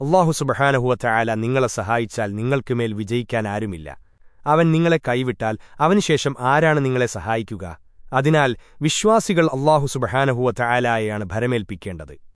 അള്ളാഹു സുബഹാനഹുവ നിങ്ങളെ സഹായിച്ചാൽ നിങ്ങൾക്കുമേൽ വിജയിക്കാൻ ആരുമില്ല. അവൻ നിങ്ങളെ കൈവിട്ടാൽ അവനുശേഷം ആരാണ് നിങ്ങളെ സഹായിക്കുക? അതിനാൽ വിശ്വാസികൾ അള്ളാഹു സുബഹാനഹുവ ഭരമേൽപ്പിക്കേണ്ടത്.